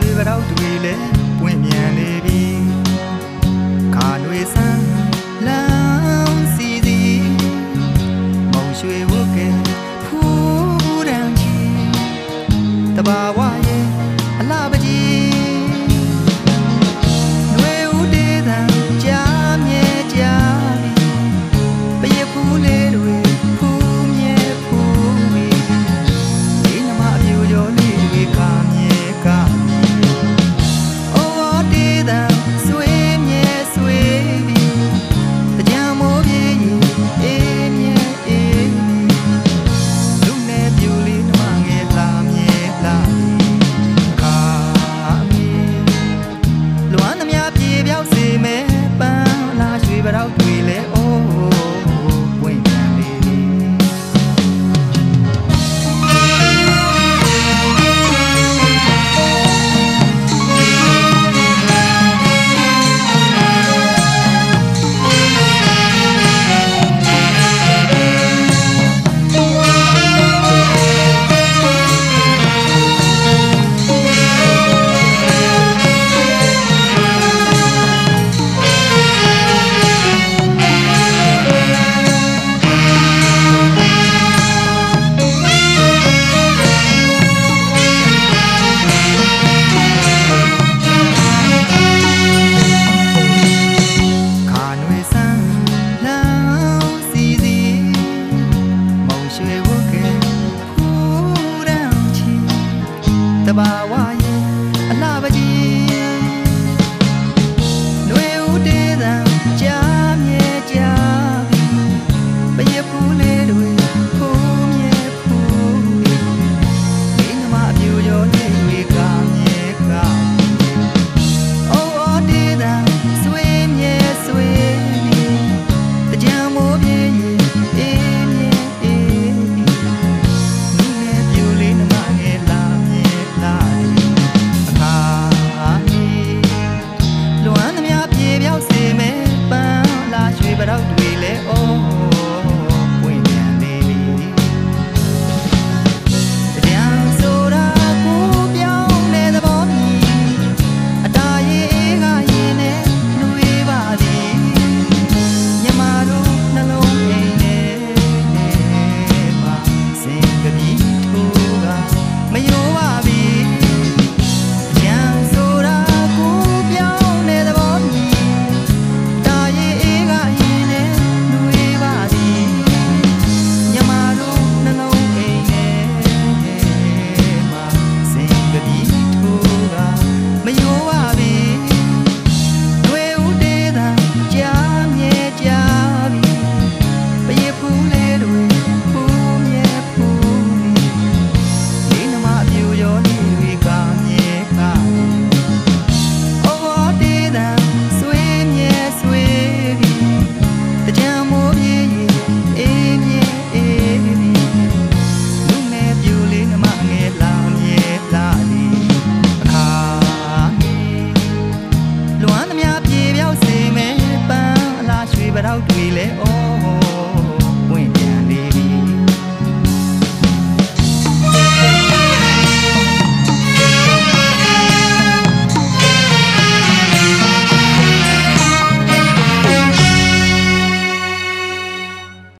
学不到。